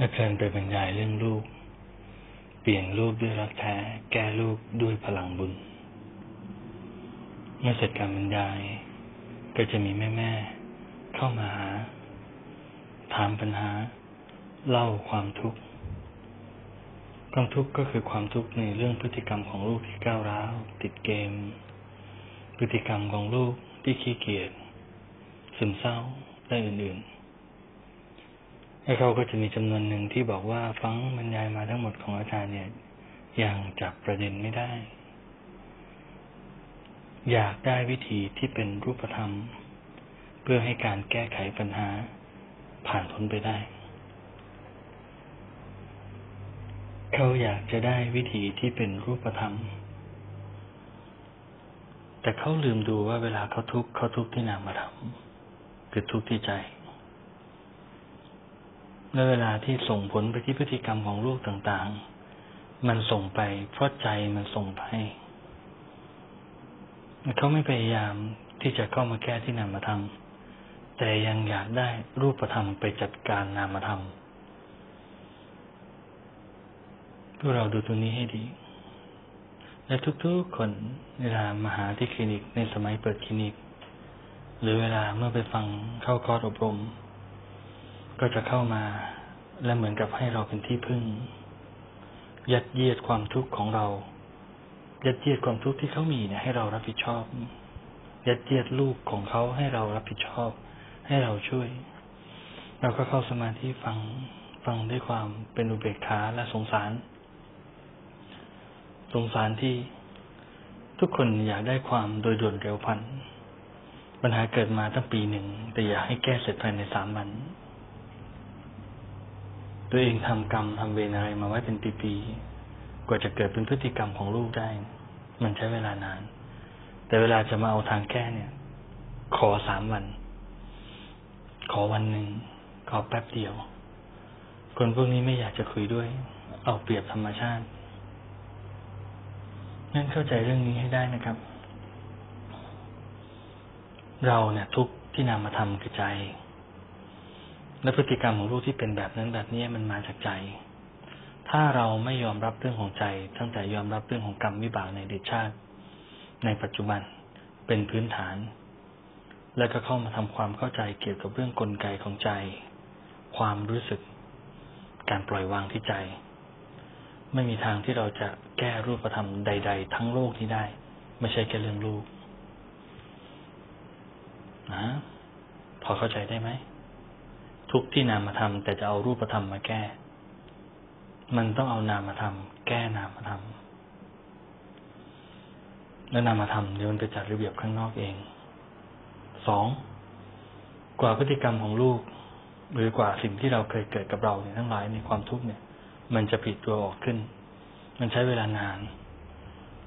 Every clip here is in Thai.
อาจารย์ไปบรรยายเรื่องลูก เปลี่ยนลูกด้วยรักแท้ แก้ลูกด้วยพลังบุญ เมื่อเสร็จการบรรยาย ก็จะมีแม่แม่ๆเข้ามาหา ถามปัญหา เล่าความทุกข์ ความทุกข์ก็คือความทุกข์ในเรื่องพฤติกรรมของลูกที่ก้าวร้าว ติดเกม พฤติกรรมของลูกที่ขี้เกียจ ซึมเศร้า และอื่นๆ แล้วเขาก็จะมีจำนวนหนึ่งที่บอกว่าฟังบรรยายมาทั้งหมดของอาจารย์เนี่ยยังจับประเด็นไม่ได้ อยากได้วิธีที่เป็นรูปธรรม เพื่อให้การแก้ไขปัญหาผ่านพ้นไปได้ เขาอยากจะได้วิธีที่เป็นรูปธรรม แต่เขาลืมดูว่าเวลาเขาทุกข์เขาทุกข์ที่นามธรรมคือทุกข์ที่ใจ และเวลาที่ส่งผลไปที่พฤติกรรมของลูกต่างๆ มันส่งไป เพราะใจมันส่งไป เขาไม่พยายามที่จะเข้ามาแก้ที่นามธรรม แต่ยังอยากได้รูปธรรมไปจัดการนามธรรมพวกเราดูตรงนี้ให้ดี และทุกๆคนเวลามาหาที่คลินิกในสมัยเปิดคลินิก หรือเวลาเมื่อไปฟังเข้าคอร์สอบรม ก็จะเข้ามา และเหมือนกับให้เราเป็นที่พึ่ง ยัดเยียดความทุกข์ของเรา ยัดเยียดความทุกข์ที่เขามีเนี่ยให้เรารับผิดชอบ ยัดเยียดลูกของเขาให้เรารับผิดชอบ ให้เราช่วย เราก็เข้าสมาธิฟังฟังด้วยความเป็นอุเบกขาและสงสาร สงสารที่ทุกคนอยากได้ความโดยด่วนเร็วพันปัญหาเกิดมาตั้งปีหนึ่ง แต่อยากให้แก้เสร็จภายในสามวัน ตัวเองทำกรรมทำเวรอะไรมาไว้เป็นปีๆ กว่าจะเกิดเป็นพฤติกรรมของลูกได้ มันใช้เวลานาน แต่เวลาจะมาเอาทางแก้เนี่ย ขอสามวัน ขอวันหนึ่ง ขอแป๊บเดียว คนพวกนี้ไม่อยากจะคุยด้วย เอาเปรียบธรรมชาตินั่นเข้าใจเรื่องนี้ให้ได้นะครับ เราเนี่ยทุกที่นำมาทำคือใจ และพฤติกรรมของลูกที่เป็นแบบนั้นแบบนี้มันมาจากใจ ถ้าเราไม่ยอมรับเรื่องของใจ ตั้งแต่ยอมรับเรื่องของกรรมวิบากในเดชชาติ ในปัจจุบันเป็นพื้นฐาน แล้วก็เข้ามาทำความเข้าใจเกี่ยวกับเรื่องกลไกของใจ ความรู้สึก การปล่อยวางที่ใจ ไม่มีทางที่เราจะแก้รูปธรรมใด ๆ ทั้งโลกนี้ได้ ไม่ใช่แค่เรื่องลูกนะพอเข้าใจได้ไหม ทุกที่นามธรรมแต่จะเอารูปธรรมมาแก้ มันต้องเอานามธรรมแก้นามธรรมแล้วนามธรรมเดี๋ยวมันไปจัดระเบียบข้างนอกเอง สอง กว่าพฤติกรรมของลูกหรือกว่าสิ่งที่เราเคยเกิดกับเราเนี่ยทั้งหลายในความทุกข์เนี่ย มันจะผิดตัวออกขึ้น มันใช้เวลานาน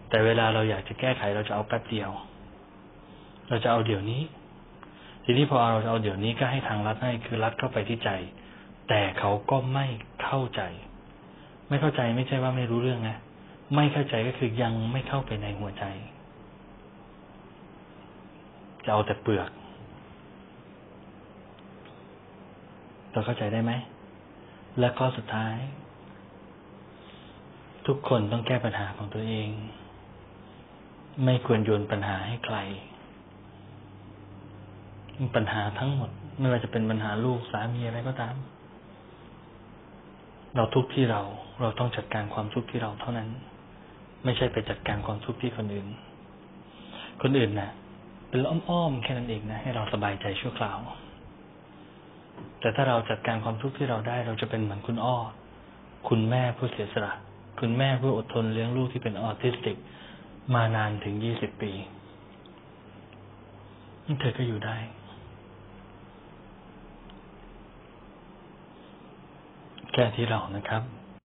แต่เวลาเราอยากจะแก้ไขเราจะเอาแป๊บเดียว เราจะเอาเดี๋ยวนี้ ทีนี้พอเราเอาเดี๋ยวนี้ก็ให้ทางรัดให้คือรัดเข้าไปที่ใจ แต่เขาก็ไม่เข้าใจ ไม่เข้าใจไม่ใช่ว่าไม่รู้เรื่องนะไม่เข้าใจก็คือยังไม่เข้าไปในหัวใจ จะเอาแต่เปลือกเราเข้าใจได้ไหมและข้อสุดท้าย ทุกคนต้องแก้ปัญหาของตัวเอง ไม่ควรโยนปัญหาให้ใคร ปัญหาทั้งหมด ไม่ว่าจะเป็นปัญหาลูกสามีอะไรก็ตาม เราทุกข์ที่เรา เราต้องจัดการความทุกข์ที่เราเท่านั้น ไม่ใช่ไปจัดการความทุกข์ที่คนอื่น คนอื่นนะ่ะ เป็นอ้อมๆแค่นั้นเองนะให้เราสบายใจชั่วคราว แต่ถ้าเราจัดการความทุกข์ที่เราได้ เราจะเป็นเหมือนคุณอ้อ คุณแม่ผู้เสียสละคุณแม่ผู้อดทนเลี้ยงลูกที่เป็นออทิสติก มานานถึงยี่สิบปีเธอก็อยู่ได้ แค่ที่เรานะครับ